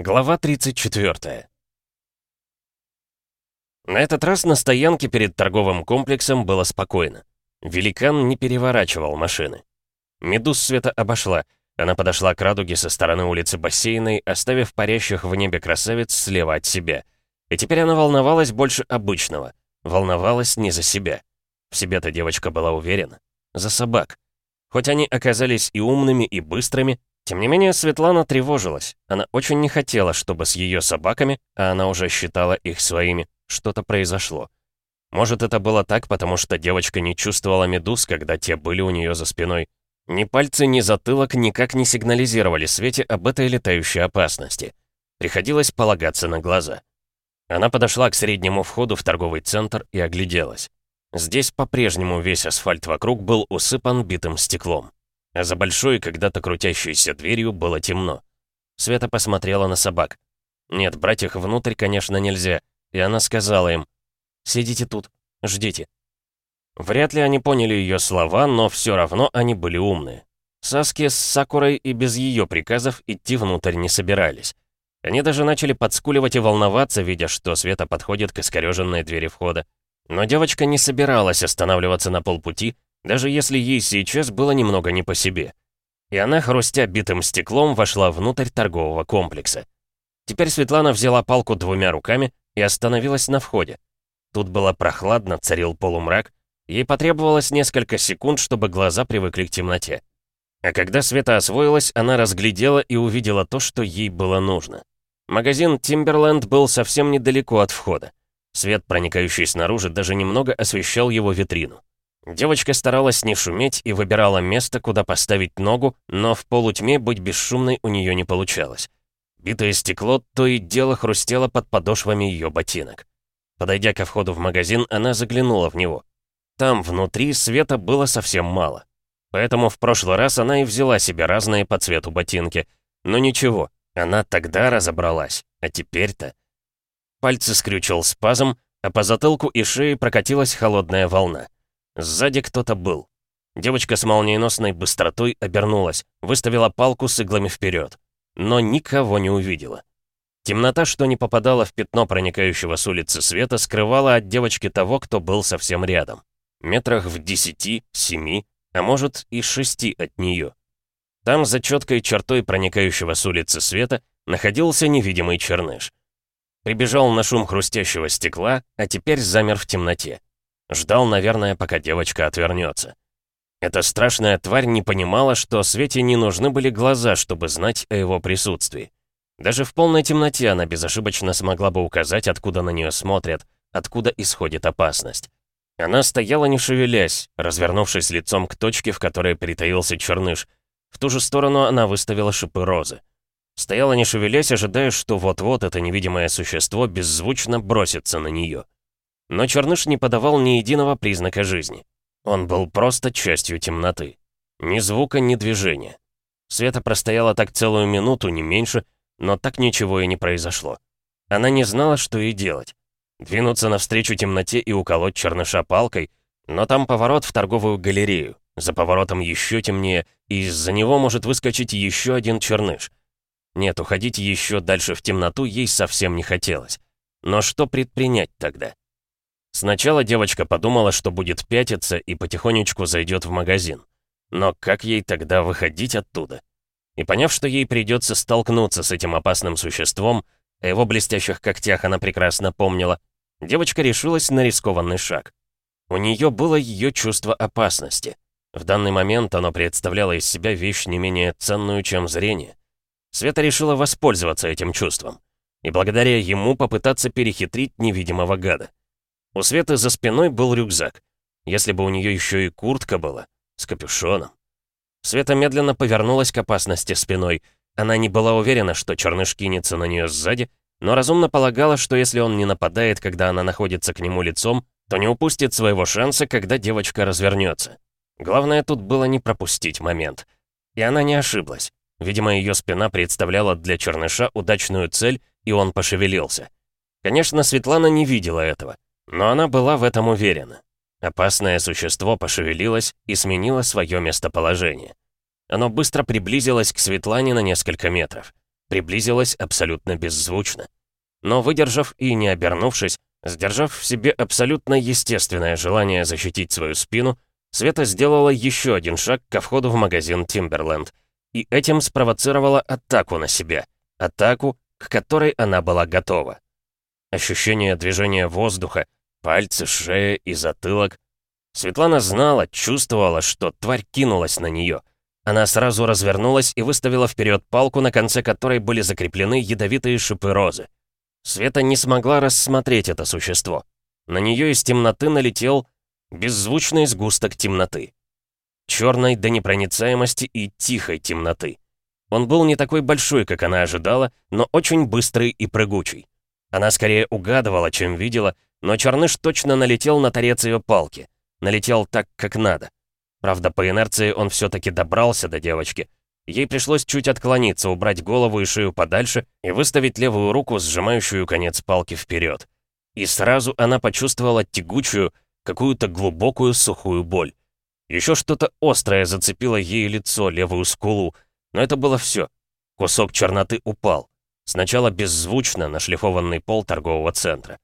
Глава 34. На этот раз на стоянке перед торговым комплексом было спокойно. Великан не переворачивал машины. Медуз Света обошла. Она подошла к радуге со стороны улицы Бассейной, оставив парящих в небе красавиц слева от себя. И теперь она волновалась больше обычного. Волновалась не за себя. В себе-то девочка была уверена. За собак. Хоть они оказались и умными, и быстрыми, тем не менее, Светлана тревожилась. Она очень не хотела, чтобы с ее собаками, а она уже считала их своими, что-то произошло. Может, это было так, потому что девочка не чувствовала медуз, когда те были у нее за спиной. Ни пальцы, ни затылок никак не сигнализировали Свете об этой летающей опасности. Приходилось полагаться на глаза. Она подошла к среднему входу в торговый центр и огляделась. Здесь по-прежнему весь асфальт вокруг был усыпан битым стеклом а за большой, когда-то крутящейся дверью было темно. Света посмотрела на собак. Нет, брать их внутрь, конечно, нельзя, и она сказала им, «Сидите тут, ждите». Вряд ли они поняли ее слова, но все равно они были умные. Саски с Сакурой и без ее приказов идти внутрь не собирались. Они даже начали подскуливать и волноваться, видя, что Света подходит к искореженной двери входа. Но девочка не собиралась останавливаться на полпути, даже если ей сейчас было немного не по себе. И она, хрустя битым стеклом, вошла внутрь торгового комплекса. Теперь Светлана взяла палку двумя руками и остановилась на входе. Тут было прохладно, царил полумрак. Ей потребовалось несколько секунд, чтобы глаза привыкли к темноте. А когда Света освоилась, она разглядела и увидела то, что ей было нужно. Магазин «Тимберленд» был совсем недалеко от входа. Свет, проникающий снаружи, даже немного освещал его витрину. Девочка старалась не шуметь и выбирала место, куда поставить ногу, но в полутьме быть бесшумной у нее не получалось. Битое стекло то и дело хрустело под подошвами ее ботинок. Подойдя ко входу в магазин, она заглянула в него. Там, внутри, света было совсем мало. Поэтому в прошлый раз она и взяла себе разные по цвету ботинки. Но ничего, она тогда разобралась, а теперь-то... Пальцы скрючил спазм, а по затылку и шее прокатилась холодная волна. Сзади кто-то был. Девочка с молниеносной быстротой обернулась, выставила палку с иглами вперед, но никого не увидела. Темнота, что не попадала в пятно проникающего с улицы света, скрывала от девочки того, кто был совсем рядом. Метрах в десяти, семи, а может и шести от нее. Там, за четкой чертой проникающего с улицы света, находился невидимый черныш. Прибежал на шум хрустящего стекла, а теперь замер в темноте. Ждал, наверное, пока девочка отвернется. Эта страшная тварь не понимала, что Свете не нужны были глаза, чтобы знать о его присутствии. Даже в полной темноте она безошибочно смогла бы указать, откуда на нее смотрят, откуда исходит опасность. Она стояла не шевелясь, развернувшись лицом к точке, в которой притаился черныш. В ту же сторону она выставила шипы розы. Стояла не шевелясь, ожидая, что вот-вот это невидимое существо беззвучно бросится на нее. Но Черныш не подавал ни единого признака жизни. Он был просто частью темноты. Ни звука, ни движения. Света простояла так целую минуту, не меньше, но так ничего и не произошло. Она не знала, что ей делать. Двинуться навстречу темноте и уколоть черныша палкой, но там поворот в торговую галерею. За поворотом еще темнее, и из-за него может выскочить еще один черныш. Нет, уходить еще дальше в темноту ей совсем не хотелось. Но что предпринять тогда? Сначала девочка подумала, что будет пятиться и потихонечку зайдет в магазин. Но как ей тогда выходить оттуда? И поняв, что ей придется столкнуться с этим опасным существом, о его блестящих когтях она прекрасно помнила, девочка решилась на рискованный шаг. У нее было ее чувство опасности. В данный момент оно представляло из себя вещь не менее ценную, чем зрение. Света решила воспользоваться этим чувством. И благодаря ему попытаться перехитрить невидимого гада. У Светы за спиной был рюкзак. Если бы у нее еще и куртка была, с капюшоном. Света медленно повернулась к опасности спиной. Она не была уверена, что черныш кинется на нее сзади, но разумно полагала, что если он не нападает, когда она находится к нему лицом, то не упустит своего шанса, когда девочка развернется. Главное тут было не пропустить момент. И она не ошиблась. Видимо, ее спина представляла для черныша удачную цель, и он пошевелился. Конечно, Светлана не видела этого. Но она была в этом уверена. Опасное существо пошевелилось и сменило свое местоположение. Оно быстро приблизилось к Светлане на несколько метров. приблизилась абсолютно беззвучно. Но выдержав и не обернувшись, сдержав в себе абсолютно естественное желание защитить свою спину, Света сделала еще один шаг ко входу в магазин Тимберленд. И этим спровоцировала атаку на себя. Атаку, к которой она была готова. Ощущение движения воздуха, пальцы, шея и затылок. Светлана знала, чувствовала, что тварь кинулась на нее. Она сразу развернулась и выставила вперед палку, на конце которой были закреплены ядовитые шипы розы. Света не смогла рассмотреть это существо. На нее из темноты налетел беззвучный сгусток темноты. Черной до непроницаемости и тихой темноты. Он был не такой большой, как она ожидала, но очень быстрый и прыгучий. Она скорее угадывала, чем видела, но Черныш точно налетел на торец ее палки. Налетел так, как надо. Правда, по инерции он все-таки добрался до девочки. Ей пришлось чуть отклониться, убрать голову и шею подальше и выставить левую руку, сжимающую конец палки вперед. И сразу она почувствовала тягучую, какую-то глубокую сухую боль. Еще что-то острое зацепило ей лицо, левую скулу, но это было все. Кусок черноты упал. Сначала беззвучно на шлифованный пол торгового центра.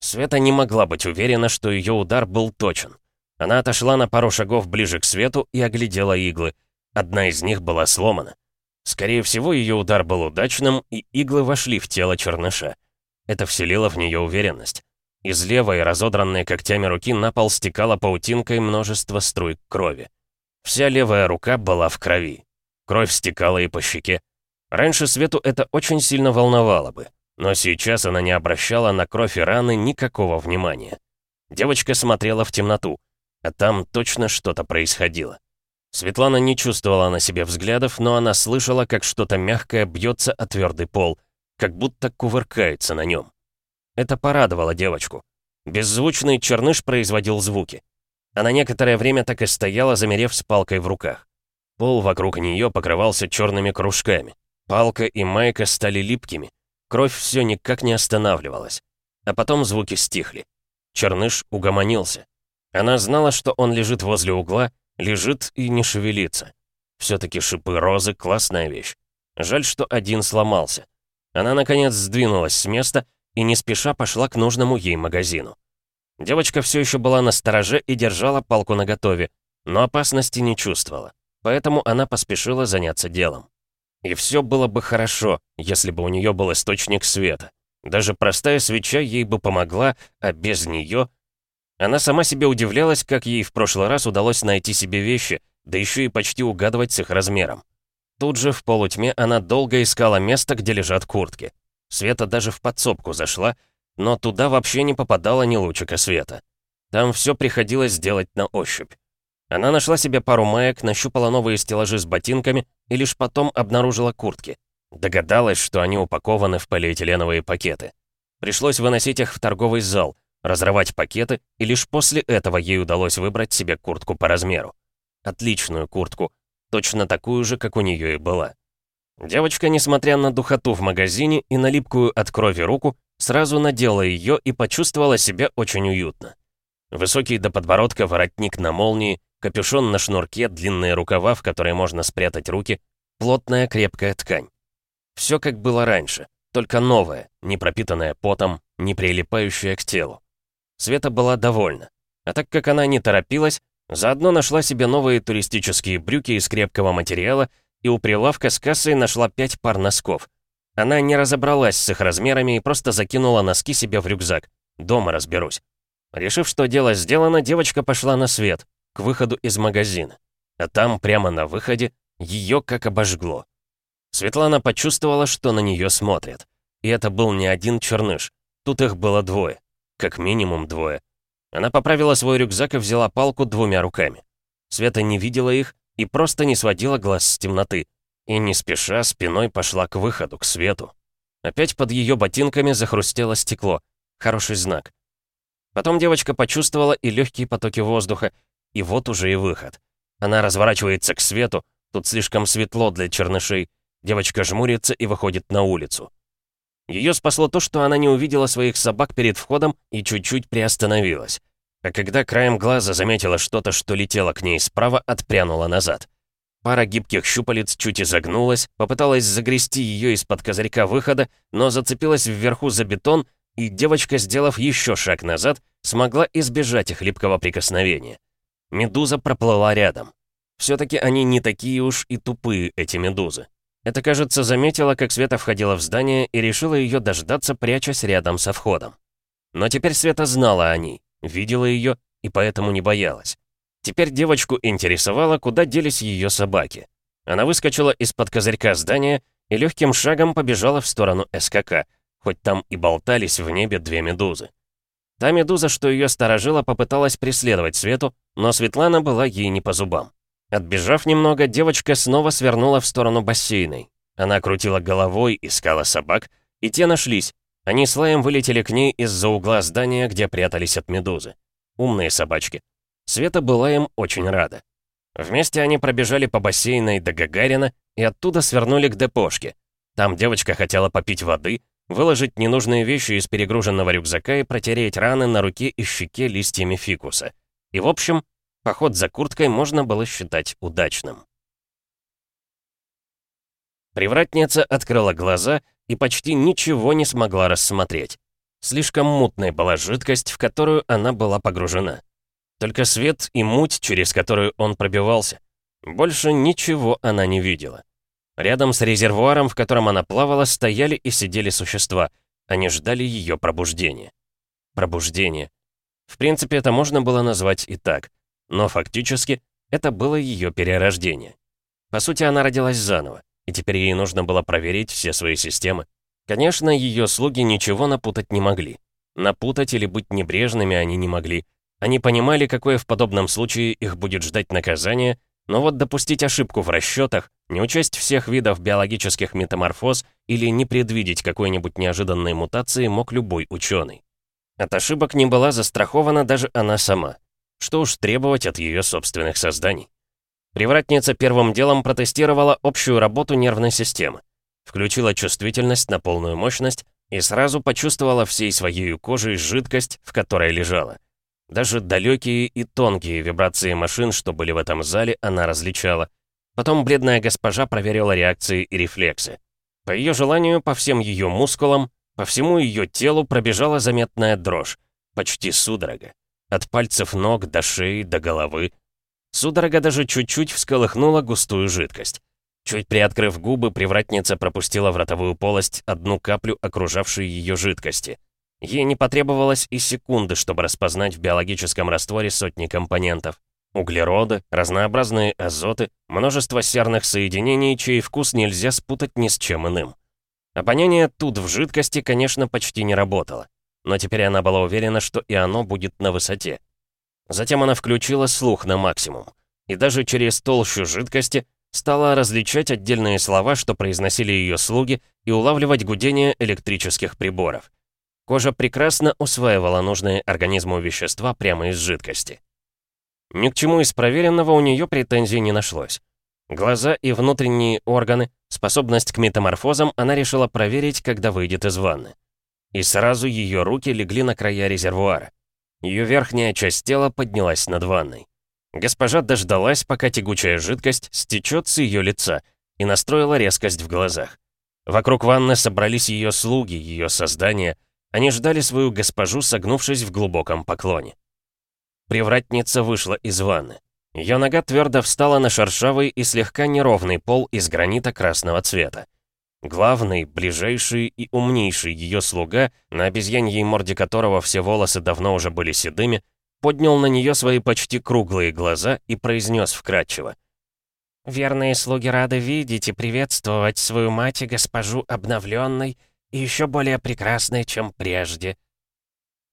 Света не могла быть уверена, что ее удар был точен. Она отошла на пару шагов ближе к свету и оглядела иглы. Одна из них была сломана. Скорее всего, ее удар был удачным, и иглы вошли в тело черныша. Это вселило в нее уверенность. Из левой, разодранной когтями руки на пол стекало паутинкой множество струй крови. Вся левая рука была в крови. Кровь стекала и по щеке. Раньше Свету это очень сильно волновало бы, но сейчас она не обращала на кровь и раны никакого внимания. Девочка смотрела в темноту, а там точно что-то происходило. Светлана не чувствовала на себе взглядов, но она слышала, как что-то мягкое бьется о твердый пол, как будто кувыркается на нем. Это порадовало девочку. Беззвучный черныш производил звуки. Она некоторое время так и стояла, замерев с палкой в руках. Пол вокруг нее покрывался черными кружками. Палка и майка стали липкими. Кровь все никак не останавливалась. А потом звуки стихли. Черныш угомонился. Она знала, что он лежит возле угла, лежит и не шевелится. Все-таки шипы розы — классная вещь. Жаль, что один сломался. Она, наконец, сдвинулась с места и не спеша пошла к нужному ей магазину. Девочка все еще была на стороже и держала палку наготове, но опасности не чувствовала. Поэтому она поспешила заняться делом. И все было бы хорошо, если бы у нее был источник света. Даже простая свеча ей бы помогла, а без нее... Она сама себе удивлялась, как ей в прошлый раз удалось найти себе вещи, да еще и почти угадывать с их размером. Тут же в полутьме она долго искала место, где лежат куртки. Света даже в подсобку зашла, но туда вообще не попадало ни лучика света. Там все приходилось делать на ощупь. Она нашла себе пару маек, нащупала новые стеллажи с ботинками и лишь потом обнаружила куртки. Догадалась, что они упакованы в полиэтиленовые пакеты. Пришлось выносить их в торговый зал, разрывать пакеты, и лишь после этого ей удалось выбрать себе куртку по размеру. Отличную куртку, точно такую же, как у нее и была. Девочка, несмотря на духоту в магазине и на липкую от крови руку, сразу надела ее и почувствовала себя очень уютно. Высокий до подбородка воротник на молнии, Капюшон на шнурке, длинные рукава, в которые можно спрятать руки, плотная крепкая ткань. Все как было раньше, только новое, не пропитанное потом, не прилипающее к телу. Света была довольна. А так как она не торопилась, заодно нашла себе новые туристические брюки из крепкого материала и у прилавка с кассой нашла пять пар носков. Она не разобралась с их размерами и просто закинула носки себе в рюкзак. Дома разберусь. Решив, что дело сделано, девочка пошла на свет, к выходу из магазина. А там, прямо на выходе, ее как обожгло. Светлана почувствовала, что на нее смотрят. И это был не один черныш. Тут их было двое. Как минимум двое. Она поправила свой рюкзак и взяла палку двумя руками. Света не видела их и просто не сводила глаз с темноты. И не спеша спиной пошла к выходу, к свету. Опять под ее ботинками захрустело стекло. Хороший знак. Потом девочка почувствовала и легкие потоки воздуха, и вот уже и выход. Она разворачивается к свету, тут слишком светло для чернышей. Девочка жмурится и выходит на улицу. Ее спасло то, что она не увидела своих собак перед входом и чуть-чуть приостановилась. А когда краем глаза заметила что-то, что летело к ней справа, отпрянула назад. Пара гибких щупалец чуть изогнулась, попыталась загрести ее из-под козырька выхода, но зацепилась вверху за бетон, и девочка, сделав еще шаг назад, смогла избежать их липкого прикосновения. Медуза проплыла рядом. Все-таки они не такие уж и тупые, эти медузы. Это, кажется, заметила, как Света входила в здание и решила ее дождаться, прячась рядом со входом. Но теперь Света знала о ней, видела ее и поэтому не боялась. Теперь девочку интересовало, куда делись ее собаки. Она выскочила из-под козырька здания и легким шагом побежала в сторону СКК, хоть там и болтались в небе две медузы. Та медуза, что ее сторожила, попыталась преследовать Свету, но Светлана была ей не по зубам. Отбежав немного, девочка снова свернула в сторону бассейной. Она крутила головой, искала собак, и те нашлись. Они с лаем вылетели к ней из-за угла здания, где прятались от медузы. Умные собачки. Света была им очень рада. Вместе они пробежали по бассейной до Гагарина и оттуда свернули к депошке. Там девочка хотела попить воды, выложить ненужные вещи из перегруженного рюкзака и протереть раны на руке и щеке листьями фикуса. И в общем, Поход за курткой можно было считать удачным. Привратница открыла глаза и почти ничего не смогла рассмотреть. Слишком мутной была жидкость, в которую она была погружена. Только свет и муть, через которую он пробивался. Больше ничего она не видела. Рядом с резервуаром, в котором она плавала, стояли и сидели существа. Они ждали ее пробуждения. Пробуждение. В принципе, это можно было назвать и так. Но фактически это было ее перерождение. По сути, она родилась заново, и теперь ей нужно было проверить все свои системы. Конечно, ее слуги ничего напутать не могли. Напутать или быть небрежными они не могли. Они понимали, какое в подобном случае их будет ждать наказание, но вот допустить ошибку в расчетах, не учесть всех видов биологических метаморфоз или не предвидеть какой-нибудь неожиданной мутации мог любой ученый. От ошибок не была застрахована даже она сама. Что уж требовать от ее собственных созданий. Привратница первым делом протестировала общую работу нервной системы. Включила чувствительность на полную мощность и сразу почувствовала всей своей кожей жидкость, в которой лежала. Даже далекие и тонкие вибрации машин, что были в этом зале, она различала. Потом бледная госпожа проверила реакции и рефлексы. По ее желанию, по всем ее мускулам, по всему ее телу пробежала заметная дрожь, почти судорога. От пальцев ног до шеи, до головы. Судорога даже чуть-чуть всколыхнула густую жидкость. Чуть приоткрыв губы, привратница пропустила в ротовую полость одну каплю окружавшей ее жидкости. Ей не потребовалось и секунды, чтобы распознать в биологическом растворе сотни компонентов. Углероды, разнообразные азоты, множество серных соединений, чей вкус нельзя спутать ни с чем иным. Обоняние тут в жидкости, конечно, почти не работало но теперь она была уверена, что и оно будет на высоте. Затем она включила слух на максимум, и даже через толщу жидкости стала различать отдельные слова, что произносили ее слуги, и улавливать гудение электрических приборов. Кожа прекрасно усваивала нужные организму вещества прямо из жидкости. Ни к чему из проверенного у нее претензий не нашлось. Глаза и внутренние органы, способность к метаморфозам она решила проверить, когда выйдет из ванны. И сразу ее руки легли на края резервуара. Ее верхняя часть тела поднялась над ванной. Госпожа дождалась, пока тягучая жидкость стечет с ее лица, и настроила резкость в глазах. Вокруг ванны собрались ее слуги, ее создания. Они ждали свою госпожу, согнувшись в глубоком поклоне. Привратница вышла из ванны. Ее нога твердо встала на шершавый и слегка неровный пол из гранита красного цвета. Главный, ближайший и умнейший ее слуга, на обезьяньей морде которого все волосы давно уже были седыми, поднял на нее свои почти круглые глаза и произнес вкратчиво. «Верные слуги рады видеть и приветствовать свою мать и госпожу обновленной и еще более прекрасной, чем прежде».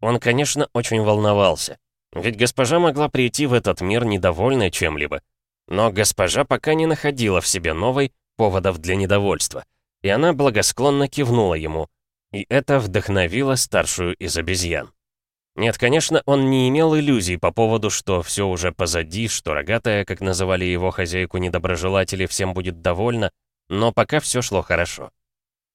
Он, конечно, очень волновался, ведь госпожа могла прийти в этот мир недовольной чем-либо. Но госпожа пока не находила в себе новой поводов для недовольства и она благосклонно кивнула ему, и это вдохновило старшую из обезьян. Нет, конечно, он не имел иллюзий по поводу, что все уже позади, что рогатая, как называли его хозяйку недоброжелатели, всем будет довольна, но пока все шло хорошо.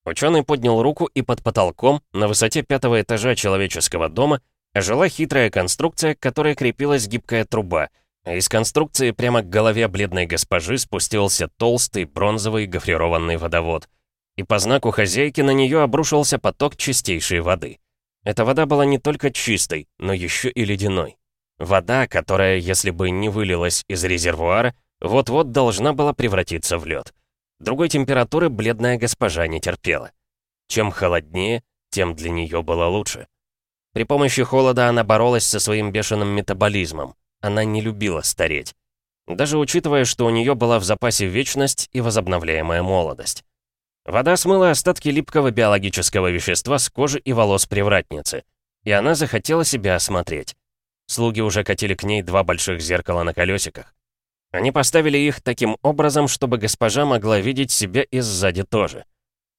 Ученый поднял руку, и под потолком, на высоте пятого этажа человеческого дома, ожила хитрая конструкция, к которой крепилась гибкая труба, из конструкции прямо к голове бледной госпожи спустился толстый бронзовый гофрированный водовод. И по знаку хозяйки на нее обрушился поток чистейшей воды. Эта вода была не только чистой, но еще и ледяной. Вода, которая, если бы не вылилась из резервуара, вот-вот должна была превратиться в лед. Другой температуры бледная госпожа не терпела. Чем холоднее, тем для нее было лучше. При помощи холода она боролась со своим бешеным метаболизмом. Она не любила стареть. Даже учитывая, что у нее была в запасе вечность и возобновляемая молодость. Вода смыла остатки липкого биологического вещества с кожи и волос привратницы. И она захотела себя осмотреть. Слуги уже катили к ней два больших зеркала на колесиках. Они поставили их таким образом, чтобы госпожа могла видеть себя и сзади тоже.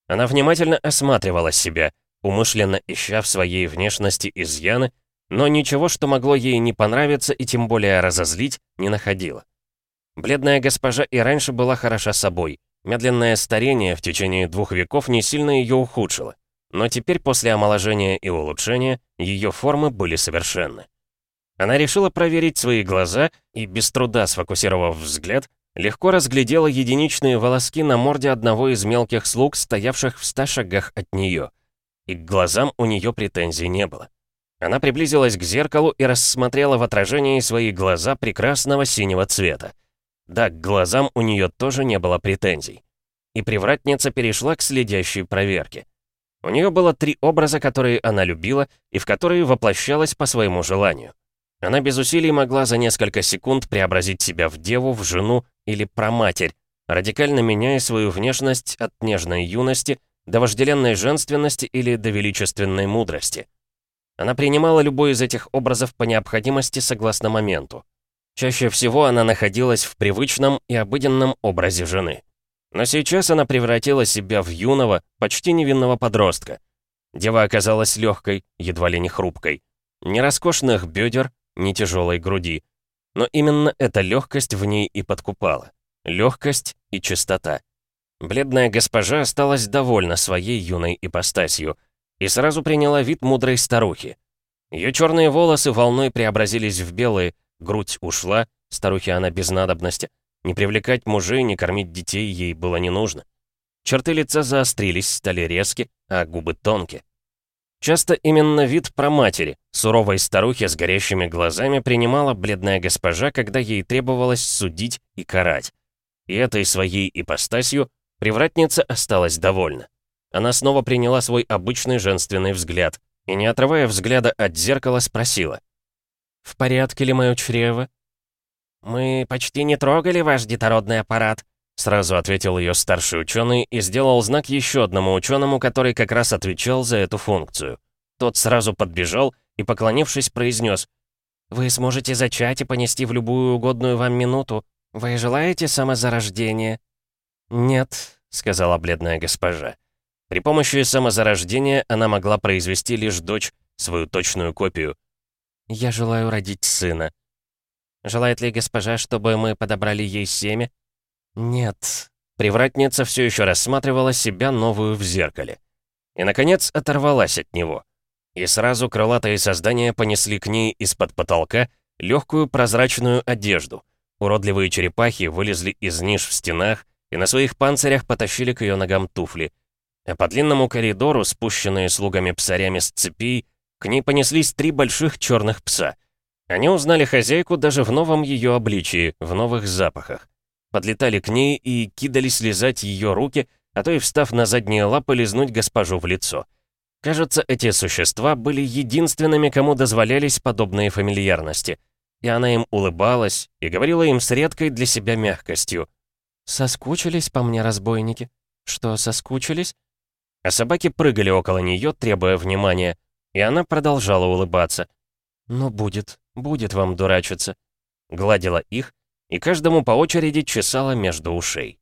Она внимательно осматривала себя, умышленно ища в своей внешности изъяны, но ничего, что могло ей не понравиться и тем более разозлить, не находила. Бледная госпожа и раньше была хороша собой. Медленное старение в течение двух веков не сильно ее ухудшило. Но теперь после омоложения и улучшения ее формы были совершенны. Она решила проверить свои глаза и, без труда сфокусировав взгляд, легко разглядела единичные волоски на морде одного из мелких слуг, стоявших в ста шагах от нее. И к глазам у нее претензий не было. Она приблизилась к зеркалу и рассмотрела в отражении свои глаза прекрасного синего цвета. Да, к глазам у нее тоже не было претензий. И привратница перешла к следящей проверке. У нее было три образа, которые она любила и в которые воплощалась по своему желанию. Она без усилий могла за несколько секунд преобразить себя в деву, в жену или проматерь, радикально меняя свою внешность от нежной юности до вожделенной женственности или до величественной мудрости. Она принимала любой из этих образов по необходимости согласно моменту. Чаще всего она находилась в привычном и обыденном образе жены. Но сейчас она превратила себя в юного, почти невинного подростка. Дева оказалась легкой, едва ли не хрупкой. Ни роскошных бедер, ни тяжелой груди. Но именно эта легкость в ней и подкупала. Легкость и чистота. Бледная госпожа осталась довольна своей юной ипостасью и сразу приняла вид мудрой старухи. Ее черные волосы волной преобразились в белые, грудь ушла, старухе она без надобности. Не привлекать мужей, не кормить детей ей было не нужно. Черты лица заострились, стали резки, а губы тонкие. Часто именно вид проматери, суровой старухи с горящими глазами, принимала бледная госпожа, когда ей требовалось судить и карать. И этой своей ипостасью привратница осталась довольна. Она снова приняла свой обычный женственный взгляд и, не отрывая взгляда от зеркала, спросила. «В порядке ли мое чрево?» «Мы почти не трогали ваш детородный аппарат», Сразу ответил ее старший ученый и сделал знак еще одному ученому, который как раз отвечал за эту функцию. Тот сразу подбежал и, поклонившись, произнес «Вы сможете зачать и понести в любую угодную вам минуту. Вы желаете самозарождения?» «Нет», — сказала бледная госпожа. При помощи самозарождения она могла произвести лишь дочь, свою точную копию. «Я желаю родить сына». «Желает ли госпожа, чтобы мы подобрали ей семя?» Нет. Привратница все еще рассматривала себя новую в зеркале. И, наконец, оторвалась от него. И сразу крылатые создания понесли к ней из-под потолка легкую прозрачную одежду. Уродливые черепахи вылезли из ниш в стенах и на своих панцирях потащили к ее ногам туфли. А по длинному коридору, спущенные слугами-псарями с цепей, к ней понеслись три больших черных пса. Они узнали хозяйку даже в новом ее обличии, в новых запахах подлетали к ней и кидались лизать ее руки, а то и встав на задние лапы лизнуть госпожу в лицо. Кажется, эти существа были единственными, кому дозволялись подобные фамильярности. И она им улыбалась и говорила им с редкой для себя мягкостью. «Соскучились по мне, разбойники? Что, соскучились?» А собаки прыгали около нее, требуя внимания, и она продолжала улыбаться. «Ну, будет, будет вам дурачиться». Гладила их, и каждому по очереди чесала между ушей.